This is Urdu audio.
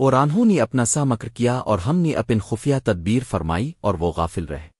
اور آنہوں نے اپنا سا مکر کیا اور ہم نے اپن خفیہ تدبیر فرمائی اور وہ غافل رہے۔